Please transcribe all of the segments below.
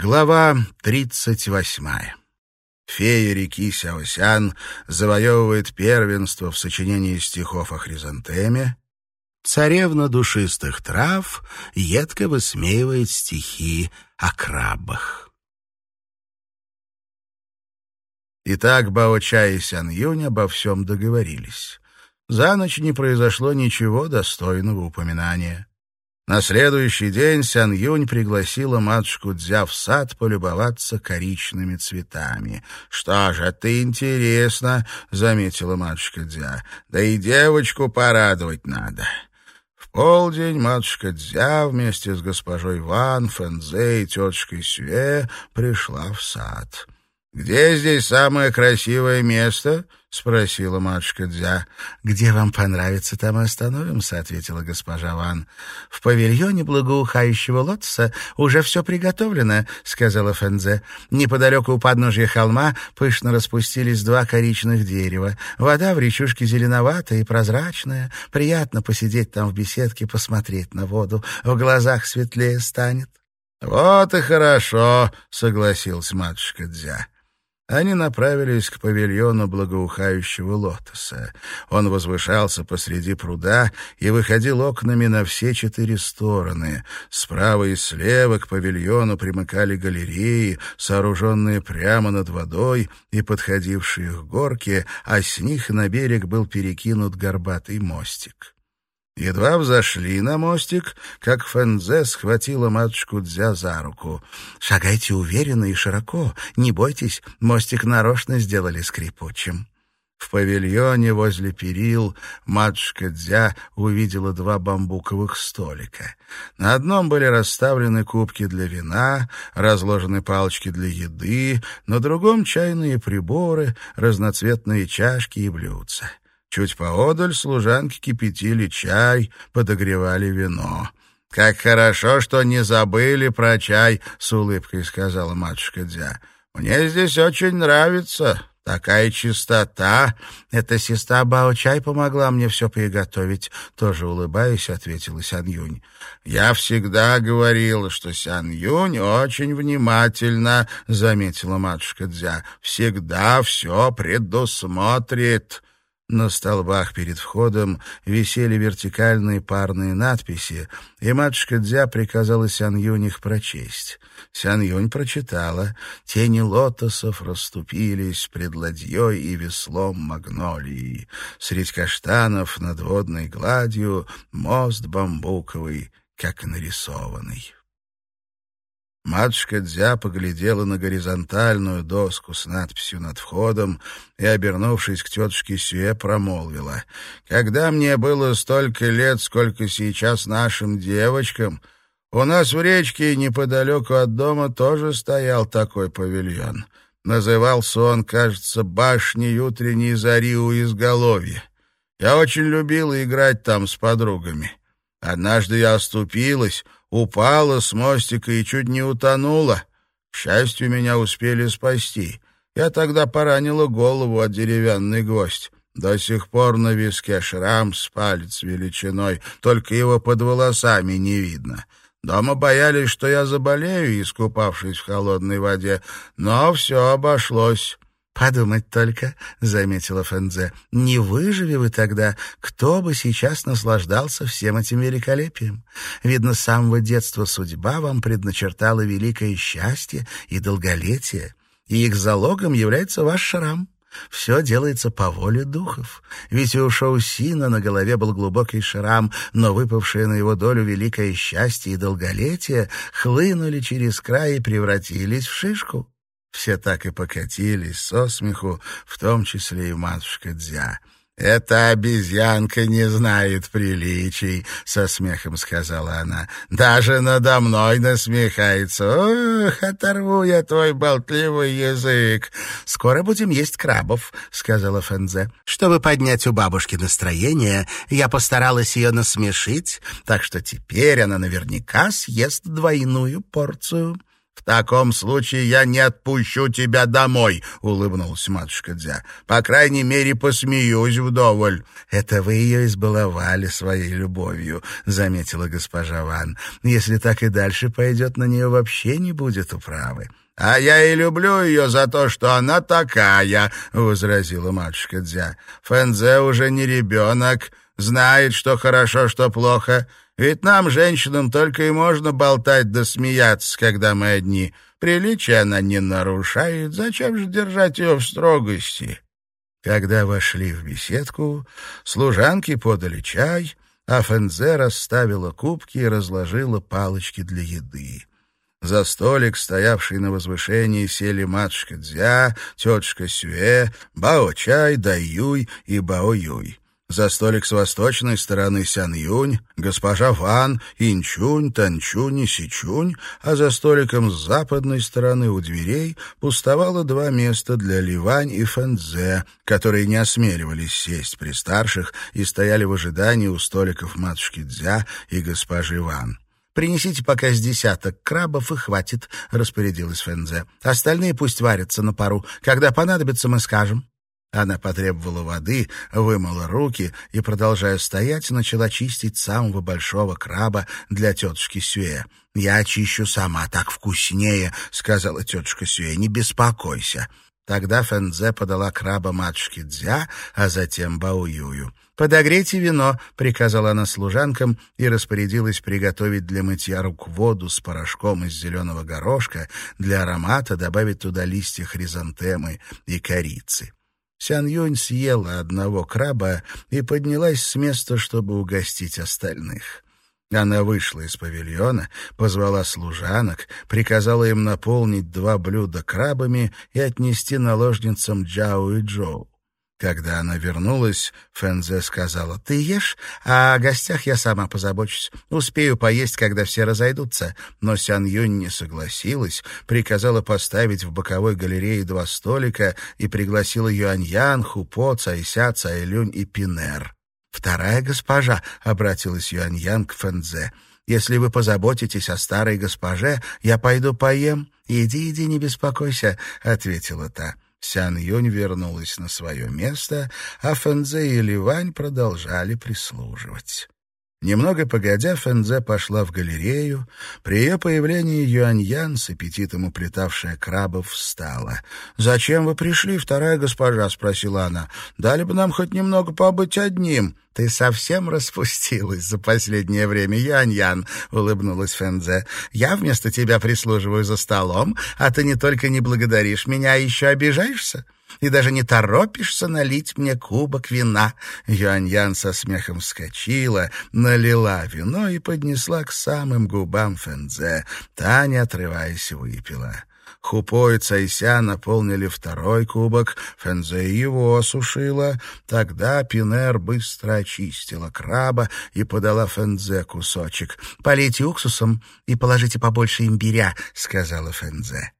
Глава тридцать восьмая. Фея реки Сяосян завоевывает первенство в сочинении стихов о хризантеме. Царевна душистых трав едко высмеивает стихи о крабах. Итак, Бао-Ча и Сян-Юнь обо всем договорились. За ночь не произошло ничего достойного упоминания. На следующий день Сян Юнь пригласила матушку Дзя в сад полюбоваться коричными цветами. «Что же, это интересно», — заметила матушка Дзя. «Да и девочку порадовать надо». В полдень матушка Дзя вместе с госпожой Ван, Фэнзе и тетушкой Сюэ пришла в сад. «Где здесь самое красивое место?» — спросила матушка Дзя. «Где вам понравится, там и остановимся», — ответила госпожа Ван. «В павильоне благоухающего лотоса уже все приготовлено», — сказала Фэнзе. «Неподалеку у подножья холма пышно распустились два коричных дерева. Вода в речушке зеленоватая и прозрачная. Приятно посидеть там в беседке, посмотреть на воду. В глазах светлее станет». «Вот и хорошо», — согласилась матушка Дзя. Они направились к павильону благоухающего лотоса. Он возвышался посреди пруда и выходил окнами на все четыре стороны. Справа и слева к павильону примыкали галереи, сооруженные прямо над водой и подходившие к горке, а с них на берег был перекинут горбатый мостик. Едва взошли на мостик, как Фэнзе схватила матушку Дзя за руку. «Шагайте уверенно и широко, не бойтесь, мостик нарочно сделали скрипучим». В павильоне возле перил матушка Дзя увидела два бамбуковых столика. На одном были расставлены кубки для вина, разложены палочки для еды, на другом — чайные приборы, разноцветные чашки и блюдца. Чуть поодаль служанки кипятили чай, подогревали вино. «Как хорошо, что не забыли про чай», — с улыбкой сказала матушка Дзя. «Мне здесь очень нравится. Такая чистота. Эта сестра Бао-чай помогла мне все приготовить», — тоже улыбаясь, ответила Сян-Юнь. «Я всегда говорила, что Сян-Юнь очень внимательна», — заметила матушка Дзя. «Всегда все предусмотрит». На столбах перед входом висели вертикальные парные надписи, и матушка Дзя приказала Сян-Юнь их прочесть. Сян-Юнь прочитала. Тени лотосов расступились пред ладьей и веслом магнолии. Средь каштанов над водной гладью мост бамбуковый, как нарисованный. Матушка Дзя поглядела на горизонтальную доску с надписью над входом и, обернувшись к тетушке Сюэ, промолвила. «Когда мне было столько лет, сколько сейчас нашим девочкам, у нас в речке неподалеку от дома тоже стоял такой павильон. Назывался он, кажется, «Башней утренней зари у изголовья». Я очень любила играть там с подругами. Однажды я оступилась, упала с мостика и чуть не утонула. К счастью, меня успели спасти. Я тогда поранила голову от деревянный гвоздь. До сих пор на виске шрам с палец величиной, только его под волосами не видно. Дома боялись, что я заболею, искупавшись в холодной воде, но все обошлось. «Подумать только», — заметила Фэнзе, — «не выживи вы тогда, кто бы сейчас наслаждался всем этим великолепием? Видно, с самого детства судьба вам предначертала великое счастье и долголетие, и их залогом является ваш шрам». Все делается по воле духов. Ведь у Шоусина на голове был глубокий шрам, но выпавшее на его долю великое счастье и долголетие хлынули через край и превратились в шишку. Все так и покатились со смеху, в том числе и матушка Дзя. «Эта обезьянка не знает приличий», — со смехом сказала она. «Даже надо мной насмехается. Ох, оторву я твой болтливый язык». «Скоро будем есть крабов», — сказала Фэнзе. «Чтобы поднять у бабушки настроение, я постаралась ее насмешить, так что теперь она наверняка съест двойную порцию». «В таком случае я не отпущу тебя домой», — улыбнулась матушка Дзя. «По крайней мере, посмеюсь вдоволь». «Это вы ее избаловали своей любовью», — заметила госпожа Ван. «Если так и дальше пойдет, на нее вообще не будет управы». «А я и люблю ее за то, что она такая», — возразила матушка Дзя. «Фэнзе уже не ребенок, знает, что хорошо, что плохо». Ведь нам, женщинам, только и можно болтать да смеяться, когда мы одни. Приличия она не нарушает, зачем же держать ее в строгости? Когда вошли в беседку, служанки подали чай, а Фензе расставила кубки и разложила палочки для еды. За столик, стоявший на возвышении, сели матушка Дзя, тетушка Сюэ, Бао-чай, Дай-юй и Бао-юй. За столик с восточной стороны Сян-Юнь, госпожа Ван, Инчунь, Танчунь и Сичунь, а за столиком с западной стороны у дверей пустовало два места для Ливань и Фэнзе, которые не осмеливались сесть при старших и стояли в ожидании у столиков матушки Дзя и госпожи Ван. «Принесите пока с десяток крабов и хватит», — распорядилась Фэнзе. «Остальные пусть варятся на пару. Когда понадобится, мы скажем». Она потребовала воды, вымыла руки и, продолжая стоять, начала чистить самого большого краба для тетушки Сюэ. «Я очищу сама, так вкуснее», — сказала тетушка Сюэ, — «не беспокойся». Тогда Фэнзе подала краба матушке Дзя, а затем Баоюю. «Подогрейте вино», — приказала она служанкам и распорядилась приготовить для мытья рук воду с порошком из зеленого горошка, для аромата добавить туда листья хризантемы и корицы. Сян Юнь съела одного краба и поднялась с места, чтобы угостить остальных. Она вышла из павильона, позвала служанок, приказала им наполнить два блюда крабами и отнести наложницам Джао и Джоу. Когда она вернулась, Фэнзе сказала, «Ты ешь, а о гостях я сама позабочусь. Успею поесть, когда все разойдутся». Но Сян Юнь не согласилась, приказала поставить в боковой галерее два столика и пригласила Юаньян, Хупо, Цайся, Цайлюнь и Пинер. «Вторая госпожа», — обратилась Юаньян к Фэнзе, «если вы позаботитесь о старой госпоже, я пойду поем». «Иди, иди, не беспокойся», — ответила та. Сян Юнь вернулась на свое место, а Фэнзе и Ливань продолжали прислуживать. Немного погодя, Фэнзе пошла в галерею. При ее появлении Юань-Ян, с аппетитом уплетавшая крабов, встала. «Зачем вы пришли, вторая госпожа?» — спросила она. «Дали бы нам хоть немного побыть одним». «Ты совсем распустилась за последнее время, Ян-Ян», — улыбнулась Фэнзе. «Я вместо тебя прислуживаю за столом, а ты не только не благодаришь меня, а еще обижаешься» и даже не торопишься налить мне кубок вина». Юань-Ян со смехом вскочила, налила вино и поднесла к самым губам Фэнзе. Та, не отрываясь, выпила. Хупо и Цайся наполнили второй кубок, Фэнзе его осушила. Тогда Пинер быстро очистила краба и подала Фэнзе кусочек. «Полейте уксусом и положите побольше имбиря», — сказала Фэнзе.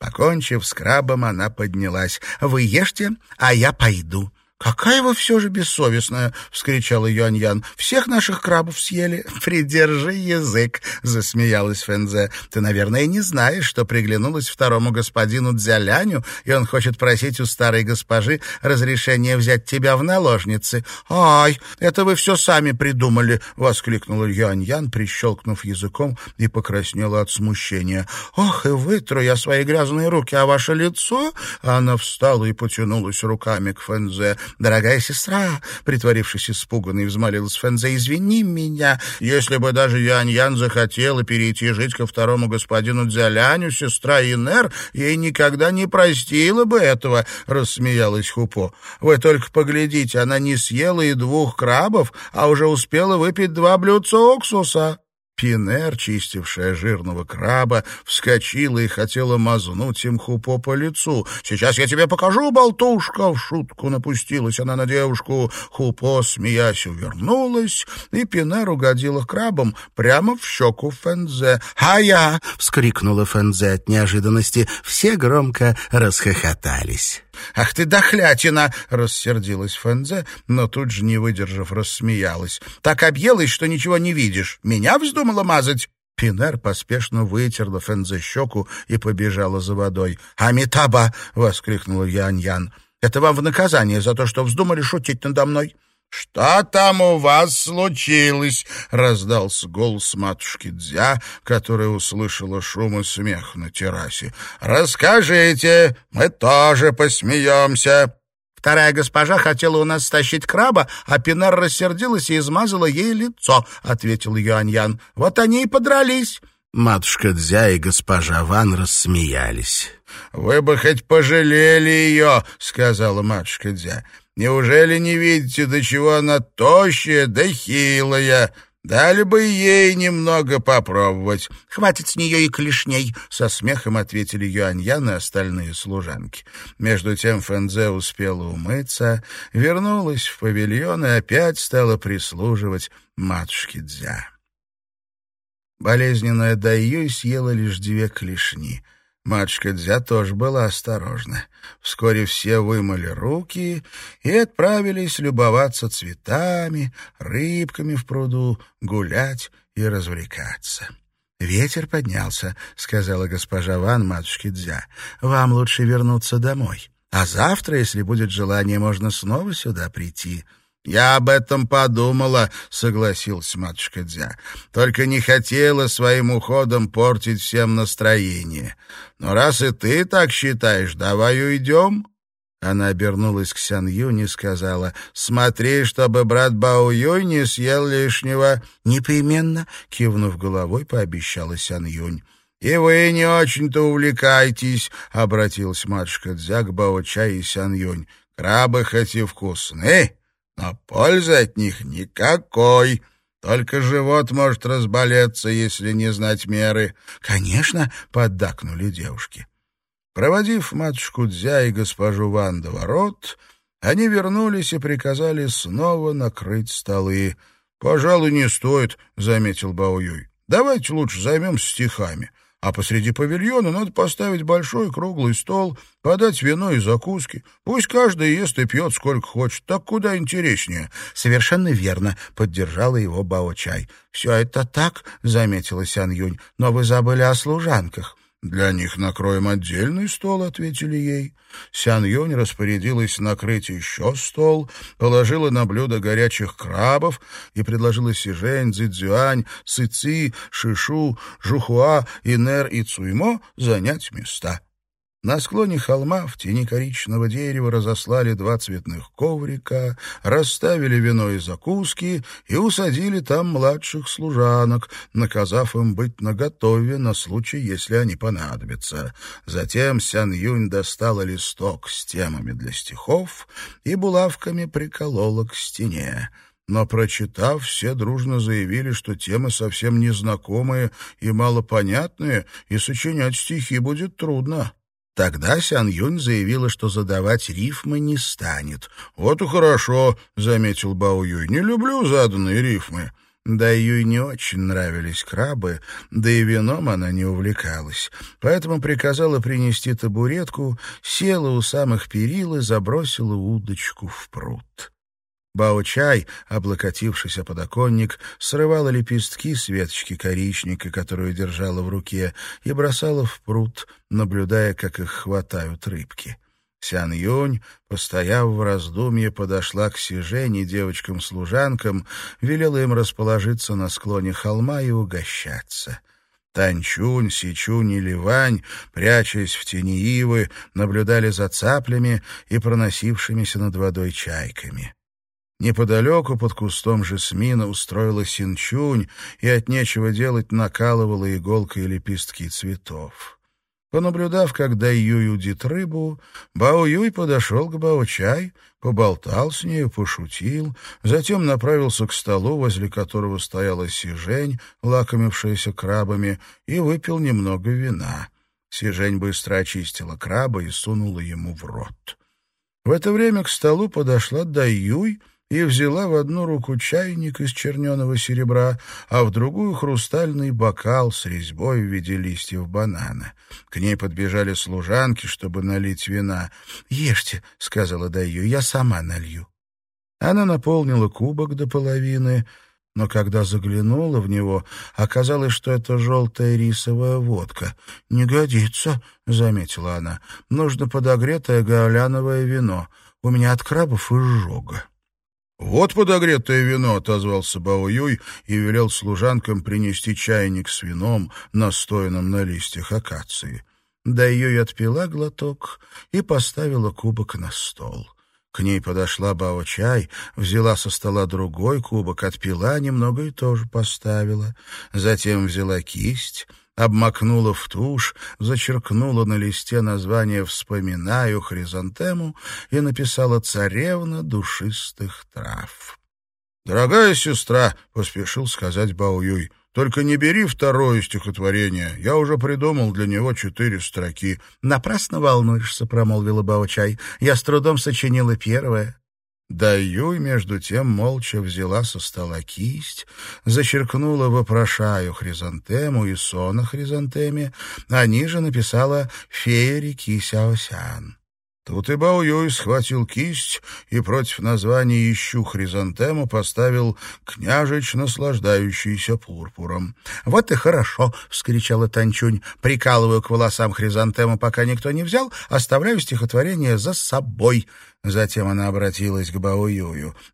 Покончив с крабом, она поднялась. «Вы ешьте, а я пойду». «Какая вы все же бессовестная!» — вскричал Юань-Ян. «Всех наших крабов съели!» «Придержи язык!» — засмеялась Фэнзе. «Ты, наверное, не знаешь, что приглянулась второму господину Дзяляню, и он хочет просить у старой госпожи разрешения взять тебя в наложницы». «Ай, это вы все сами придумали!» — воскликнула Юань-Ян, прищелкнув языком и покраснела от смущения. «Ох, и вытру я свои грязные руки, а ваше лицо...» Она встала и потянулась руками к Фэнзе. «Дорогая сестра», — притворившись испуганной, взмолилась Фэнзе, — «извини меня. Если бы даже Юань-Ян захотела перейти жить ко второму господину Дзяляню, сестра Инер ей никогда не простила бы этого», — рассмеялась Хупо. «Вы только поглядите, она не съела и двух крабов, а уже успела выпить два блюдца уксуса». Пинер, чистившая жирного краба, вскочила и хотела мазнуть им хупо по лицу. «Сейчас я тебе покажу, болтушка!» В шутку напустилась она на девушку. Хупо, смеясь, увернулась, и Пинер угодила крабом прямо в щеку Фензе. «А я!» — вскрикнула Фензе от неожиданности. Все громко расхохотались. «Ах ты дохлятина!» — рассердилась Фэнзе, но тут же, не выдержав, рассмеялась. «Так объелась, что ничего не видишь. Меня вздумала мазать?» Пинер поспешно вытерла Фензе щеку и побежала за водой. «Амитаба!» — воскликнула Ян-Ян. «Это вам в наказание за то, что вздумали шутить надо мной». «Что там у вас случилось?» — раздался голос матушки Дзя, которая услышала шум и смех на террасе. «Расскажите, мы тоже посмеемся». «Вторая госпожа хотела у нас стащить краба, а Пинар рассердилась и измазала ей лицо», — ответил Юаньян. «Вот они и подрались». Матушка Дзя и госпожа Ван рассмеялись. «Вы бы хоть пожалели ее», — сказала матушка Дзя. Неужели не видите, до чего она тощая да хилая? Дали бы ей немного попробовать. — Хватит с нее и клешней, — со смехом ответили Юаньян и остальные служанки. Между тем Фэнзе успела умыться, вернулась в павильон и опять стала прислуживать матушке Дзя. Болезненная Дайюй съела лишь две клешни — Матушка Дзя тоже была осторожна. Вскоре все вымыли руки и отправились любоваться цветами, рыбками в пруду, гулять и развлекаться. «Ветер поднялся», — сказала госпожа Ван матушке Дзя. «Вам лучше вернуться домой. А завтра, если будет желание, можно снова сюда прийти». «Я об этом подумала», — согласилась матушка Дзя. «Только не хотела своим уходом портить всем настроение. Но раз и ты так считаешь, давай уйдем». Она обернулась к Сян Юнь и сказала, «Смотри, чтобы брат Бао Юй не съел лишнего». «Непременно», — кивнув головой, пообещала Сян Юнь. «И вы не очень-то увлекайтесь», — обратилась матушка Дзя к Бао Чай и Сян Юнь. «Крабы хоть и вкусны, но пользы от них никакой. Только живот может разболеться, если не знать меры. — Конечно, — поддакнули девушки. Проводив матушку Дзя и госпожу Ван до ворот, они вернулись и приказали снова накрыть столы. — Пожалуй, не стоит, — заметил Баоюй. — Давайте лучше займемся стихами а посреди павильона надо поставить большой круглый стол, подать вино и закуски. Пусть каждый ест и пьет сколько хочет, так куда интереснее. — Совершенно верно, — поддержала его Бао-чай. — Все это так, — заметила Сян Юнь, — но вы забыли о служанках. «Для них накроем отдельный стол», — ответили ей. Сян Юнь распорядилась накрыть еще стол, положила на блюдо горячих крабов и предложила Сижень, Цзюань, Сыци, Шишу, Жухуа, Инер и Цуймо занять места. На склоне холма в тени коричного дерева разослали два цветных коврика, расставили вино и закуски и усадили там младших служанок, наказав им быть наготове на случай, если они понадобятся. Затем Сян Юнь достала листок с темами для стихов и булавками приколола к стене. Но, прочитав, все дружно заявили, что темы совсем незнакомые и малопонятные, и сочинять стихи будет трудно. Тогда Сян Юнь заявила, что задавать рифмы не станет. «Вот и хорошо», — заметил Бао Юй, — «не люблю заданные рифмы». Да Юй не очень нравились крабы, да и вином она не увлекалась. Поэтому приказала принести табуретку, села у самых перил и забросила удочку в пруд. Бао-чай, облокотившись о подоконник, срывала лепестки с веточки коричника, которую держала в руке, и бросала в пруд, наблюдая, как их хватают рыбки. Сян Юнь, постояв в раздумье, подошла к Сижене девочкам-служанкам, велела им расположиться на склоне холма и угощаться. Танчунь, Сичунь и Ливань, прячась в тени ивы, наблюдали за цаплями и проносившимися над водой чайками. Неподалеку под кустом жасмина устроила синчунь и от нечего делать накалывала иголкой лепестки цветов. Понаблюдав, как Дайюй удит рыбу, Бао-Юй подошел к Бао-Чай, поболтал с нею, пошутил, затем направился к столу, возле которого стояла Сижень, лакомившаяся крабами, и выпил немного вина. Сижень быстро очистила краба и сунула ему в рот. В это время к столу подошла Дайюй и взяла в одну руку чайник из черненого серебра, а в другую — хрустальный бокал с резьбой в виде листьев банана. К ней подбежали служанки, чтобы налить вина. «Ешьте», — сказала Даю, — «я сама налью». Она наполнила кубок до половины, но когда заглянула в него, оказалось, что это желтая рисовая водка. «Не годится», — заметила она. «Нужно подогретое гаоляновое вино. У меня от крабов изжога». «Вот подогретое вино», — отозвался Бао-Юй и велел служанкам принести чайник с вином, настоянным на листьях акации. Да ее и отпила глоток и поставила кубок на стол. К ней подошла Бао-чай, взяла со стола другой кубок, отпила немного и тоже поставила. Затем взяла кисть — обмакнула в тушь, зачеркнула на листе название «Вспоминаю хризантему» и написала «Царевна душистых трав». «Дорогая сестра», — поспешил сказать Баоюй, — «только не бери второе стихотворение. Я уже придумал для него четыре строки». «Напрасно волнуешься», — промолвила Баочай. «Я с трудом сочинила первое». Да Юй, между тем, молча взяла со стола кисть, зачеркнула «Вопрошаю хризантему» и «Сон о хризантеме», а ниже написала «Фея реки Сяосян». Тут и Бао Юй схватил кисть и против названия «Ищу хризантему» поставил «Княжич, наслаждающийся пурпуром». «Вот и хорошо!» — вскричала Танчунь. «Прикалываю к волосам хризантему, пока никто не взял, оставляю стихотворение за собой». Затем она обратилась к Бао.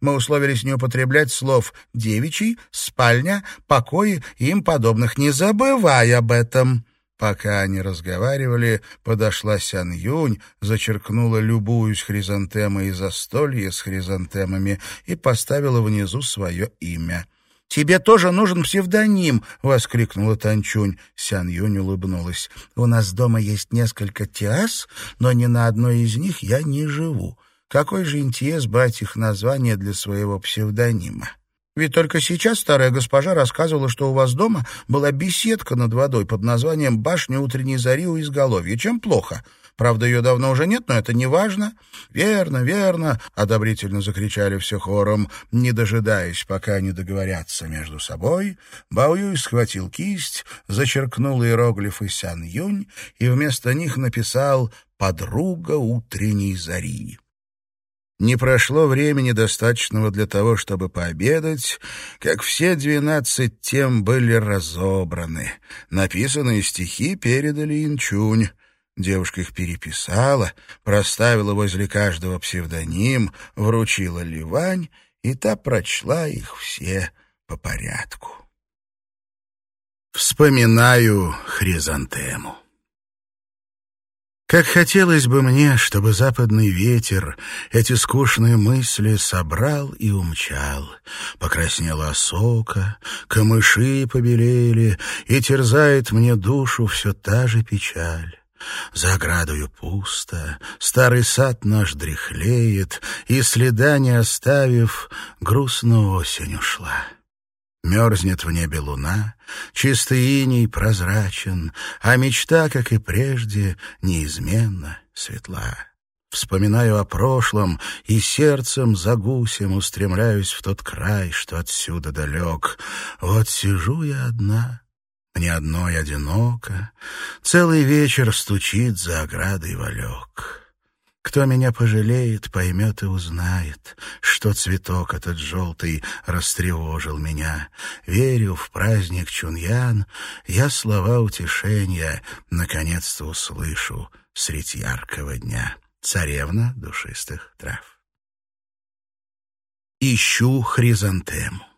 «Мы условились не употреблять слов «девичий», «спальня», «покои» и им подобных. Не забывай об этом!» Пока они разговаривали, подошла Сян Юнь, зачеркнула любую из хризантемы и застолье с хризантемами и поставила внизу свое имя. «Тебе тоже нужен псевдоним!» — воскликнула Танчунь. Сян Юнь улыбнулась. «У нас дома есть несколько тиас, но ни на одной из них я не живу. Какой же интерес брать их название для своего псевдонима?» Ведь только сейчас старая госпожа рассказывала, что у вас дома была беседка над водой под названием «Башня утренней зари у изголовья». Чем плохо? Правда, ее давно уже нет, но это не важно. «Верно, верно!» — одобрительно закричали все хором. Не дожидаясь, пока они договорятся между собой, Баоюй схватил кисть, зачеркнул иероглифы Сян Юнь и вместо них написал «Подруга утренней зари». Не прошло времени достаточного для того, чтобы пообедать, как все двенадцать тем были разобраны. Написанные стихи передали Инчунь. Девушка их переписала, проставила возле каждого псевдоним, вручила Ливань, и та прочла их все по порядку. Вспоминаю хризантему. Как хотелось бы мне, чтобы западный ветер эти скучные мысли собрал и умчал. Покраснела осока, камыши побелели, и терзает мне душу все та же печаль. За оградою пусто, старый сад наш дряхлеет, и следа не оставив, грустно осень ушла. Мерзнет в небе луна, чистый иней прозрачен, А мечта, как и прежде, неизменно светла. Вспоминаю о прошлом, и сердцем за гусем устремляюсь в тот край, что отсюда далек. Вот сижу я одна, мне одной одиноко, целый вечер стучит за оградой валек. Кто меня пожалеет, поймет и узнает, что цветок этот желтый растревожил меня. Верю в праздник Чуньян, я слова утешения наконец-то услышу средь яркого дня. Царевна душистых трав. Ищу хризантему.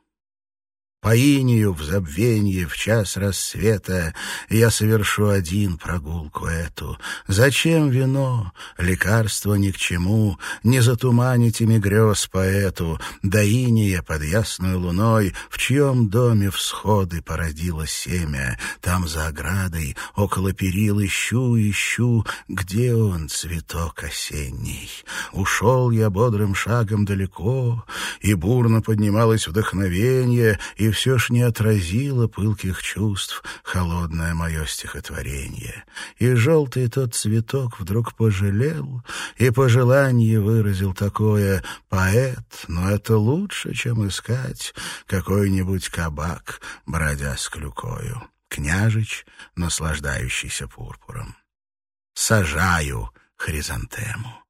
По инию в забвенье в час рассвета Я совершу один прогулку эту. Зачем вино? Лекарство ни к чему. Не затуманить ими грез поэту. До иния под ясной луной, В чьем доме всходы породило семя. Там за оградой, около перил ищу, ищу, Где он, цветок осенний? Ушел я бодрым шагом далеко, И бурно поднималось вдохновенье, И и все ж не отразило пылких чувств холодное мое стихотворение. И желтый тот цветок вдруг пожалел, и пожелание выразил такое «Поэт, но это лучше, чем искать какой-нибудь кабак, бродя с клюкою». Княжич, наслаждающийся пурпуром. Сажаю хризантему.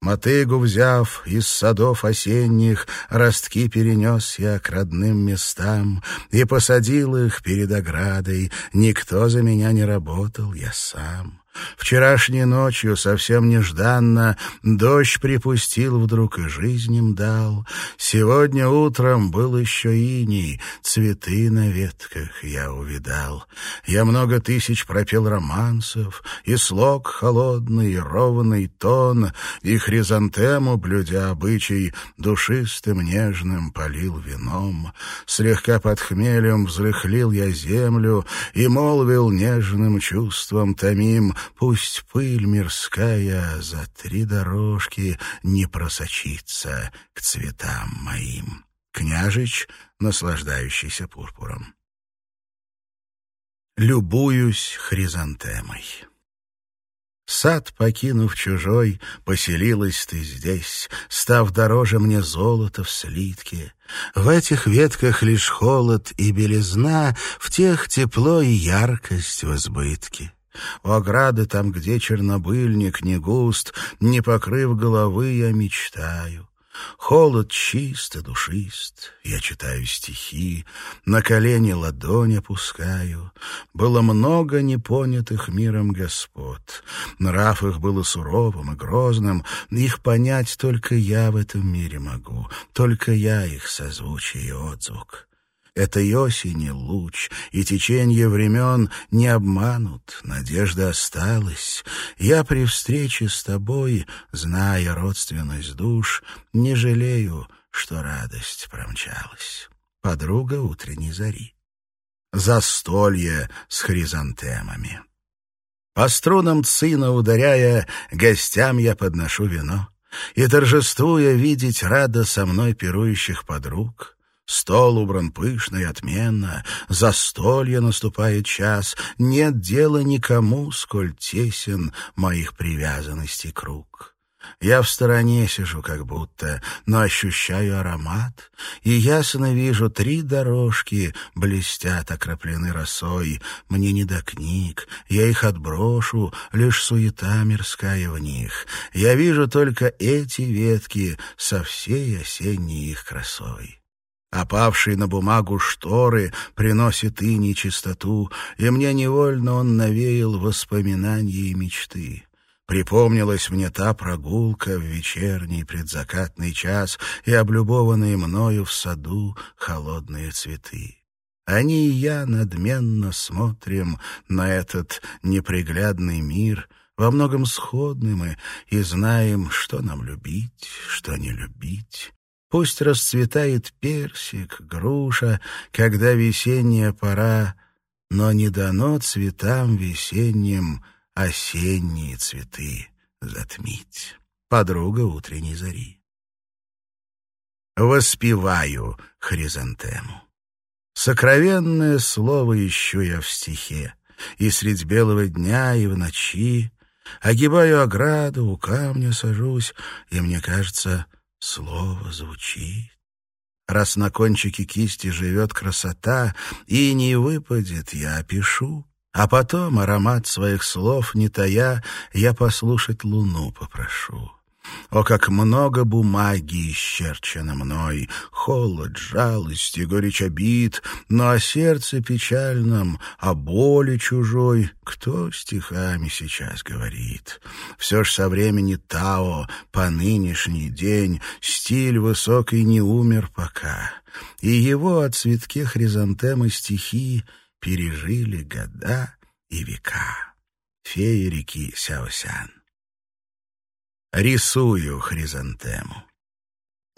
Мотыгу взяв из садов осенних, Ростки перенес я к родным местам И посадил их перед оградой. Никто за меня не работал, я сам. Вчерашней ночью совсем нежданно Дождь припустил вдруг и жизнь им дал. Сегодня утром был еще иней, Цветы на ветках я увидал. Я много тысяч пропел романсов, И слог холодный, и ровный тон, И хризантему, блюдя обычай, Душистым нежным полил вином. Слегка под хмелем взрыхлил я землю И молвил нежным чувством томим Пусть пыль мирская за три дорожки не просочится к цветам моим. Княжич, наслаждающийся пурпуром. Любуюсь хризантемой. Сад, покинув чужой, поселилась ты здесь, Став дороже мне золота в слитке. В этих ветках лишь холод и белизна, В тех тепло и яркость в избытке. У ограды там, где чернобыльник не густ, Не покрыв головы, я мечтаю. Холод чист и душист, я читаю стихи, На колени ладонь опускаю. Было много непонятых миром господ. Нрав их было суровым и грозным, Их понять только я в этом мире могу, Только я их созвучие и отзвук. Этой осени луч и течение времен не обманут, надежда осталась. Я при встрече с тобой, зная родственность душ, не жалею, что радость промчалась. Подруга утренней зари. Застолье с хризантемами. По струнам цина ударяя, гостям я подношу вино. И, торжествуя, видеть рада со мной пирующих подруг — Стол убран пышно и отменно, застолье наступает час, нет дела никому, сколь тесен моих привязанностей круг. Я в стороне сижу как будто, но ощущаю аромат, и ясно вижу три дорожки блестят, окроплены росой. Мне не до книг, я их отброшу, лишь суета мирская в них. Я вижу только эти ветки со всей осенней их красой. Опавший на бумагу шторы приносит и нечистоту, и мне невольно он навеял воспоминания и мечты. Припомнилась мне та прогулка в вечерний предзакатный час и облюбованные мною в саду холодные цветы. Они и я надменно смотрим на этот неприглядный мир, во многом сходны мы, и знаем, что нам любить, что не любить. Пусть расцветает персик, груша, когда весенняя пора, но не дано цветам весенним осенние цветы затмить. Подруга утренней зари. Воспеваю хризантему. Сокровенное слово ищу я в стихе, и средь белого дня, и в ночи. Огибаю ограду, у камня сажусь, и мне кажется — Слово звучит. Раз на кончике кисти живет красота, и не выпадет, я опишу. А потом аромат своих слов, не тая, я послушать луну попрошу. О, как много бумаги исчерчено мной, Холод, жалость и горечь обид, Но о сердце печальном, о боли чужой Кто стихами сейчас говорит? Все ж со времени Тао по нынешний день Стиль высокий не умер пока, И его о цветке хризантемы стихи Пережили года и века. Феи реки Сяосян. Рисую хризантему.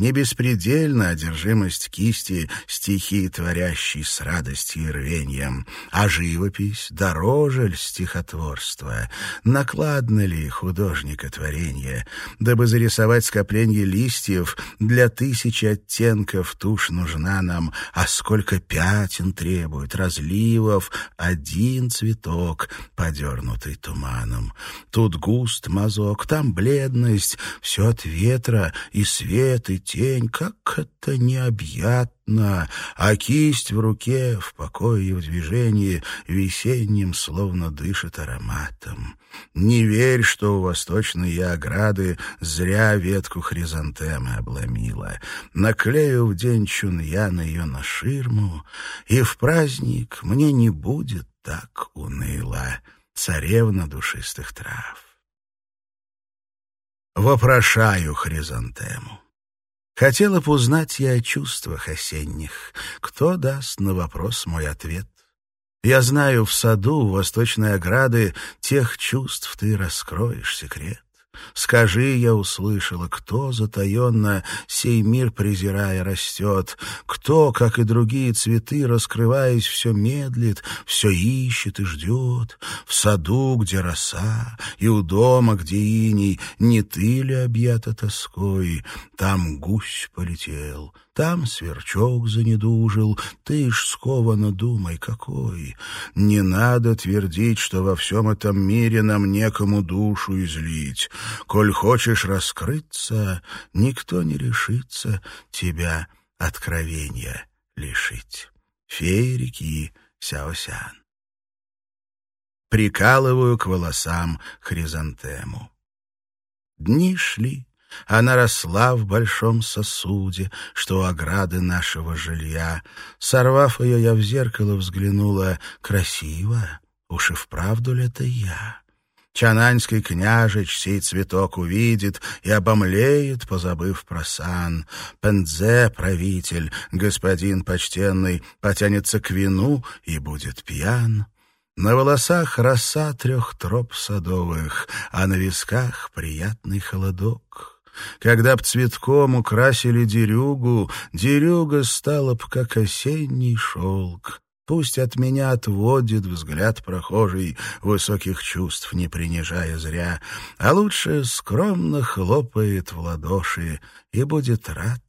Не беспредельна одержимость кисти, стихи, творящей с радостью и рвением, а живопись дороже ль стихотворства, накладно ли художника творение, дабы зарисовать скопление листьев, для тысячи оттенков тушь нужна нам, а сколько пятен требует, разливов, один цветок, подернутый туманом. Тут густ мазок, там бледность, все от ветра и свет, и тень, как это необъятно а кисть в руке, в покое и в движении, весенним словно дышит ароматом. Не верь, что у восточной ограды зря ветку хризантемы обломила. Наклею в день чуньяна ее на ширму, и в праздник мне не будет так уныло, царевна душистых трав. Вопрошаю хризантему. Хотела бы узнать я о чувствах осенних. Кто даст на вопрос мой ответ? Я знаю, в саду у восточной ограды тех чувств ты раскроешь секрет. Скажи, я услышала, кто затаенно сей мир презирая растет, кто, как и другие цветы, раскрываясь, все медлит, все ищет и ждет, в саду, где роса, и у дома, где иней, не ты ли объята тоской, там гусь полетел, там сверчок занедужил, ты ж скованно думай, какой. Не надо твердить, что во всем этом мире нам некому душу излить. Коль хочешь раскрыться, никто не решится тебя откровения лишить. Феи реки Сяосян. Прикалываю к волосам хризантему. Дни шли, она росла в большом сосуде, что у ограды нашего жилья. Сорвав ее, я в зеркало взглянула. Красиво, уж и вправду ли это я? Чананьский княжич сей цветок увидит и обомлеет, позабыв про сан. Пендзе, правитель, господин почтенный, потянется к вину и будет пьян. На волосах роса трех троп садовых, а на висках приятный холодок. Когда б цветком украсили дерюгу, дерюга стала б, как осенний шелк. Пусть от меня отводит взгляд прохожий, высоких чувств не принижая зря, а лучше скромно хлопает в ладоши и будет рад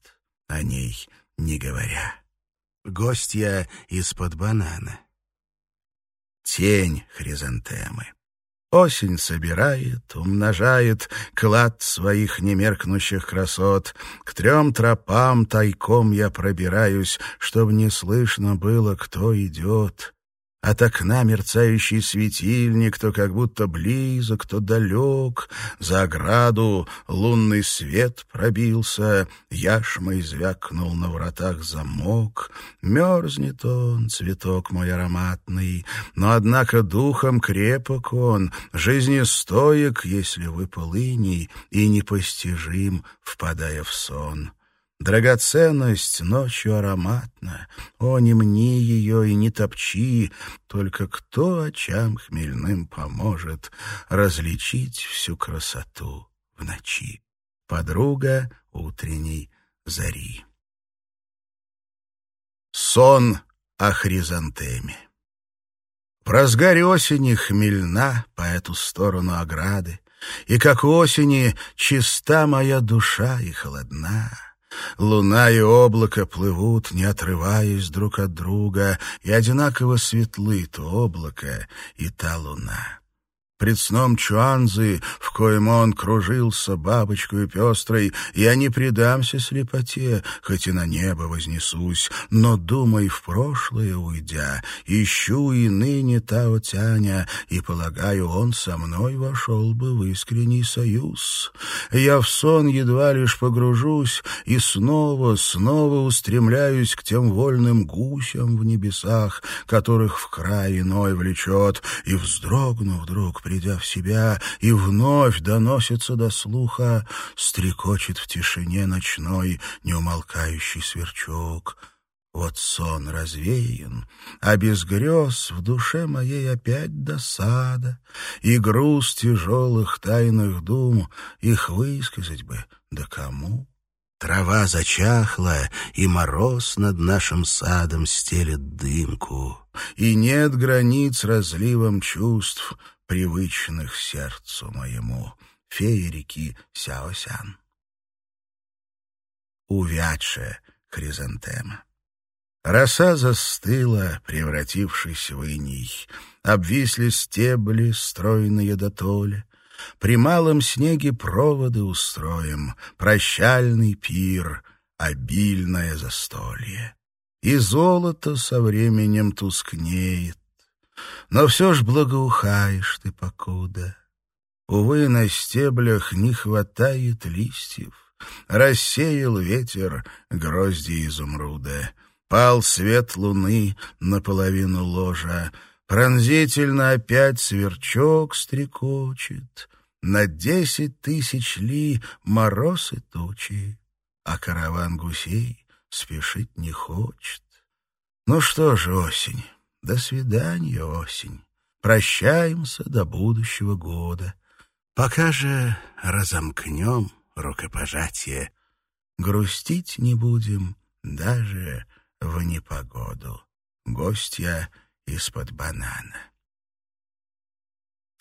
о ней, не говоря. Гостья из-под банана. Тень хризантемы. Осень собирает, умножает клад своих немеркнущих красот. К трем тропам тайком я пробираюсь, чтоб не слышно было, кто идет. От окна мерцающий светильник, то как будто близок, то далек. За ограду лунный свет пробился, яшмой звякнул на вратах замок. Мерзнет он, цветок мой ароматный, но, однако, духом крепок он, жизнестоек, если выпал иней, и непостижим, впадая в сон. Драгоценность ночью ароматна, О, не мни ее и не топчи, Только кто очам хмельным поможет Различить всю красоту в ночи. Подруга утренней зари. Сон о хризантеме. В разгаре осени хмельна по эту сторону ограды, И, как осени, чиста моя душа и холодна. Луна и облако плывут, не отрываясь друг от друга, и одинаково светлы то облако и та луна. Пред сном Чуанзы, в коем он кружился бабочкой пестрой, я не предамся слепоте, хоть и на небо вознесусь, но, думай, в прошлое уйдя, ищу и ныне Тао Тяня, и, полагаю, он со мной вошел бы в искренний союз. Я в сон едва лишь погружусь, и снова, снова устремляюсь к тем вольным гусям в небесах, которых в край иной влечет, и, вздрогну вдруг, придя в себя, и вновь доносится до слуха, стрекочет в тишине ночной неумолкающий сверчок. Вот сон развеян, а без грез в душе моей опять досада, и груз тяжелых тайных дум, их высказать бы, да кому? Трава зачахла, и мороз над нашим садом стелет дымку, и нет границ разливом чувств, привычных сердцу моему, феи реки Сяосян. Увядшая хризантема. Роса застыла, превратившись в иней. Обвисли стебли, стройные до. При малом снеге проводы устроим, Прощальный пир, обильное застолье. и золото со временем тускнеет. Но все ж благоухаешь ты покуда. Увы, на стеблях не хватает листьев. Рассеял ветер грозди изумруда. Пал свет луны наполовину ложа. Пронзительно опять сверчок стрекочет. На десять тысяч ли мороз и тучи, А караван гусей спешить не хочет. Ну что ж, осень, до свидания, осень. Прощаемся до будущего года. Пока же разомкнем рукопожатие. Грустить не будем даже в непогоду. Гостья из-под банана.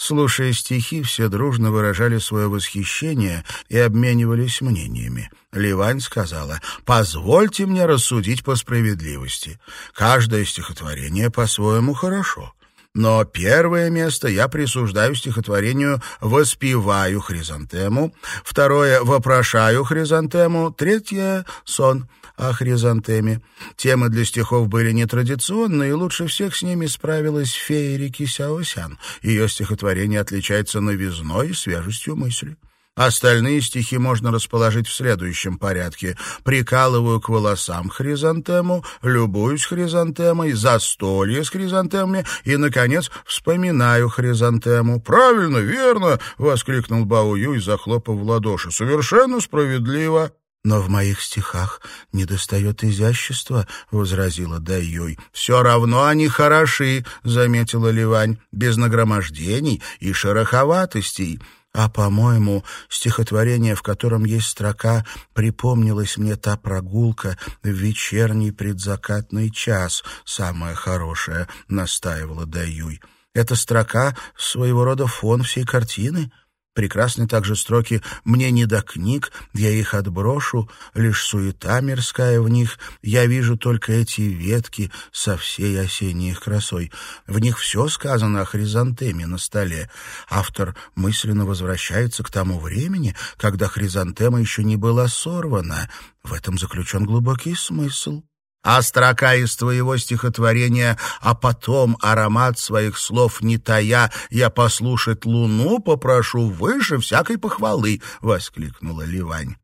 Слушая стихи, все дружно выражали свое восхищение и обменивались мнениями. Ливань сказала, «Позвольте мне рассудить по справедливости. Каждое стихотворение по-своему хорошо. Но первое место я присуждаю стихотворению «Воспеваю хризантему», второе «Вопрошаю хризантему», третье «Сон» о хризантеме. Темы для стихов были нетрадиционные, и лучше всех с ними справилась фея реки Сяосян. Ее стихотворение отличается новизной и свежестью мысли. Остальные стихи можно расположить в следующем порядке. «Прикалываю к волосам хризантему», «Любуюсь хризантемой», «Застолье с хризантемами» и, наконец, «Вспоминаю хризантему». «Правильно, верно!» — воскликнул Бао Юй, захлопав в ладоши. «Совершенно справедливо!» «Но в моих стихах недостает изящества», — возразила Дайюй. «Все равно они хороши», — заметила Ливань, «без нагромождений и шероховатостей». А, по-моему, стихотворение, в котором есть строка «Припомнилась мне та прогулка в вечерний предзакатный час», самое хорошее, — настаивала Даюй. Эта строка — своего рода фон всей картины. Прекрасны также строки «Мне не до книг, я их отброшу, лишь суета мирская в них, я вижу только эти ветки со всей осенней их красой». В них все сказано о хризантеме на столе. Автор мысленно возвращается к тому времени, когда хризантема еще не была сорвана. В этом заключен глубокий смысл. А строка из твоего стихотворения «А потом аромат своих слов не тая, я послушать луну попрошу выше всякой похвалы», — воскликнула Ливань.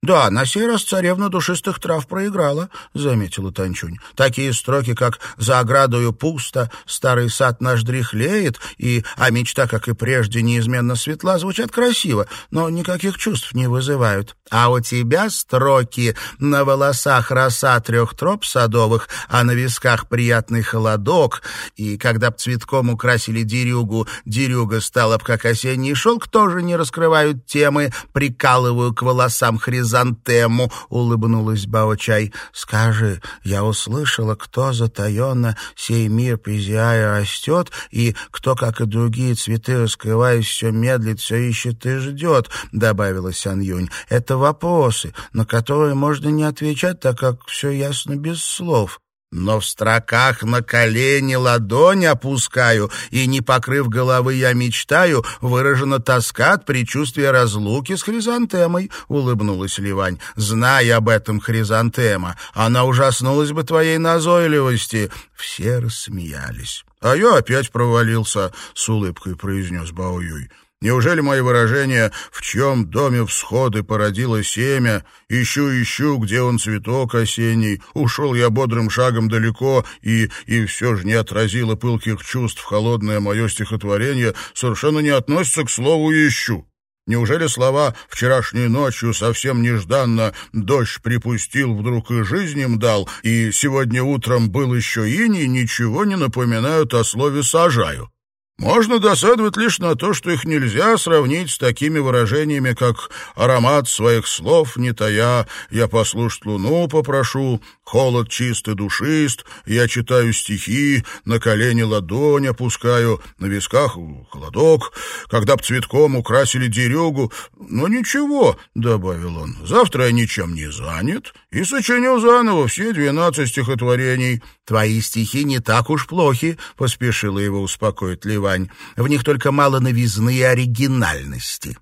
«Да, на сей раз царевна душистых трав проиграла», — заметила Танчунь. «Такие строки, как «За оградою пусто», «Старый сад наш дряхлеет» и «А мечта, как и прежде, неизменно светла» звучат красиво, но никаких чувств не вызывают. А у тебя строки «На волосах роса трех троп садовых, а на висках приятный холодок», и «Когда б цветком украсили дерюгу, дерюга стала б, как осенний шелк», тоже не раскрывают темы «Прикалываю к волосам хризантем» хризантему», — улыбнулась Бао-чай. «Скажи, я услышала, кто затаенно сей мир презирая растет, и кто, как и другие цветы, раскрываясь, все медлит, все ищет и ждет», — добавила Сян-Юнь. «Это вопросы, на которые можно не отвечать, так как все ясно без слов». Но в строках на колени ладонь опускаю, и, не покрыв головы, я мечтаю, выражена тоска от предчувствия разлуки с хризантемой, — улыбнулась Ливань. Зная об этом, хризантема, она ужаснулась бы твоей назойливости. Все рассмеялись. — А я опять провалился, — с улыбкой произнес Баоюй. Неужели мои выражения «в чем доме всходы породило семя», «ищу-ищу, где он цветок осенний», «ушел я бодрым шагом далеко» и «и все же не отразило пылких чувств холодное мое стихотворение» совершенно не относятся к слову «ищу». Неужели слова «вчерашней ночью совсем нежданно дождь припустил, вдруг и жизнь им дал, и сегодня утром был еще иней» ничего не напоминают о слове «сажаю»? Можно досадовать лишь на то, что их нельзя сравнить с такими выражениями, как «аромат своих слов не тая», «я послушать луну попрошу», «холод чистый душист», «я читаю стихи», «на колени ладонь опускаю», «на висках холодок», «когда б цветком украсили дерюгу». «Но ничего», — добавил он, — «завтра я ничем не занят и сочиню заново все двенадцать стихотворений». «Твои стихи не так уж плохи», — поспешила его успокоить Ливань. «В них только мало новизны и оригинальности».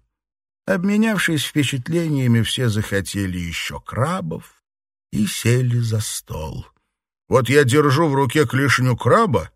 Обменявшись впечатлениями, все захотели еще крабов и сели за стол. Вот я держу в руке клешню краба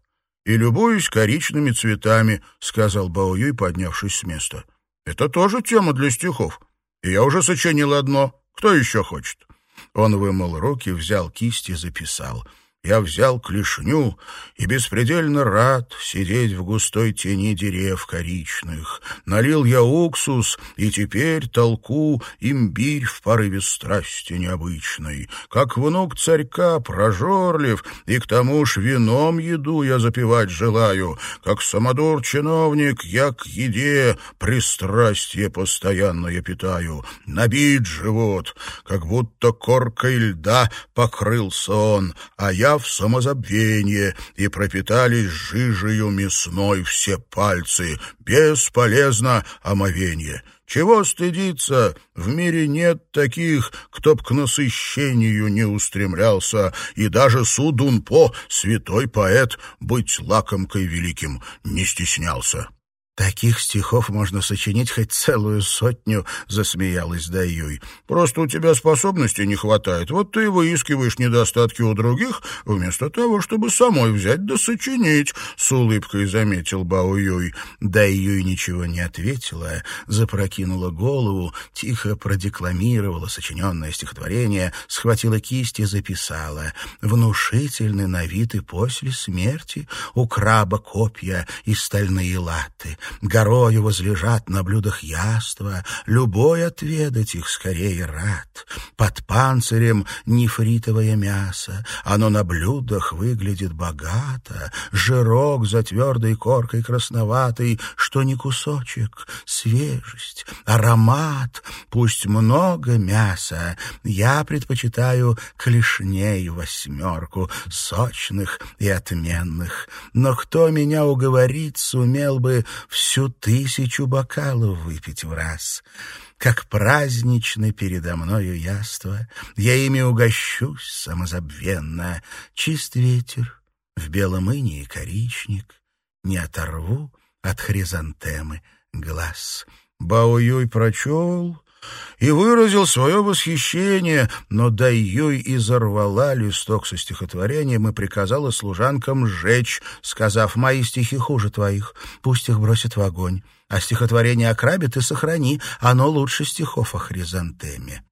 и любуюсь коричными цветами», — сказал Бао Юй, поднявшись с места. «Это тоже тема для стихов. И я уже сочинил одно. Кто еще хочет?» Он вымыл руки, взял кисть и записал — я взял клешню и беспредельно рад сидеть в густой тени дерев коричных. Налил я уксус, и теперь толку имбирь в порыве страсти необычной. Как внук царька прожорлив, и к тому ж вином еду я запивать желаю. Как самодур-чиновник я к еде пристрастие постоянное питаю. Набит живот, как будто коркой льда покрылся он, а я в самозабвение, и пропитались жижею мясной все пальцы. Бесполезно омовенье. Чего стыдиться? В мире нет таких, кто б к насыщению не устремлялся, и даже Судунпо, святой поэт, быть лакомкой великим не стеснялся. «Таких стихов можно сочинить хоть целую сотню», — засмеялась Даюй. «Просто у тебя способностей не хватает. Вот ты выискиваешь недостатки у других, вместо того, чтобы самой взять да сочинить», — с улыбкой заметил Бао Юй. Даюй ничего не ответила, запрокинула голову, тихо продекламировала сочиненное стихотворение, схватила кисть и записала. «Внушительный на вид и после смерти у краба копья и стальные латы» горою возлежат на блюдах яства, любой отведать их скорее рад. Под панцирем нефритовое мясо, оно на блюдах выглядит богато, жирок за твердой коркой красноватый, что не кусочек, свежесть, аромат, пусть много мяса, я предпочитаю клешней восьмерку, сочных и отменных. Но кто меня уговорит, сумел бы всю тысячу бокалов выпить в раз. Как праздничны передо мною яства, я ими угощусь самозабвенно. Чист ветер, в белом инии коричник, не оторву от хризантемы глаз. Бао Юй прочел и выразил свое восхищение, но Дайюй изорвала листок со стихотворением и приказала служанкам сжечь, сказав, «Мои стихи хуже твоих, пусть их бросят в огонь, а стихотворение о ты сохрани, оно лучше стихов о хризантеме».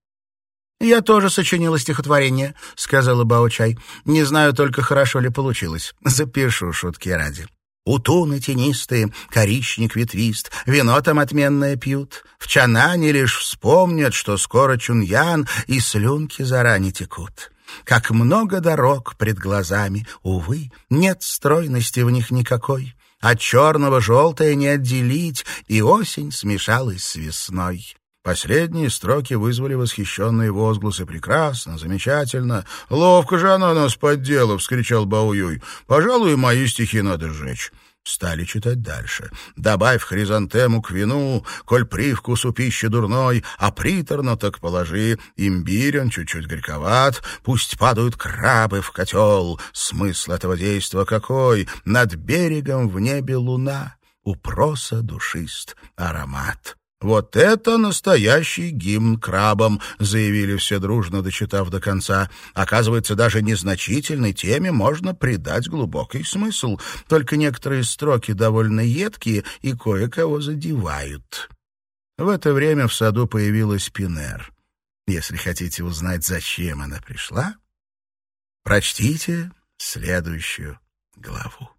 «Я тоже сочинила стихотворение», — сказала Баучай. «Не знаю только, хорошо ли получилось. Запишу шутки ради». Утуны тенистые, коричник ветвист, вино там отменное пьют. В Чанане лишь вспомнят, что скоро Чуньян, и слюнки заранее текут. Как много дорог пред глазами, увы, нет стройности в них никакой. От черного желтое не отделить, и осень смешалась с весной. Последние строки вызвали восхищенные возгласы. «Прекрасно, замечательно! Ловко же она нас поддела!» — вскричал Бауюй. «Пожалуй, мои стихи надо сжечь». Стали читать дальше. «Добавь хризантему к вину, коль привкус у пищи дурной, а приторно так положи, имбирь он чуть-чуть горьковат, пусть падают крабы в котел. Смысл этого действа какой? Над берегом в небе луна, у проса душист аромат». «Вот это настоящий гимн крабам», — заявили все дружно, дочитав до конца. «Оказывается, даже незначительной теме можно придать глубокий смысл, только некоторые строки довольно едкие и кое-кого задевают». В это время в саду появилась Пинер. Если хотите узнать, зачем она пришла, прочтите следующую главу.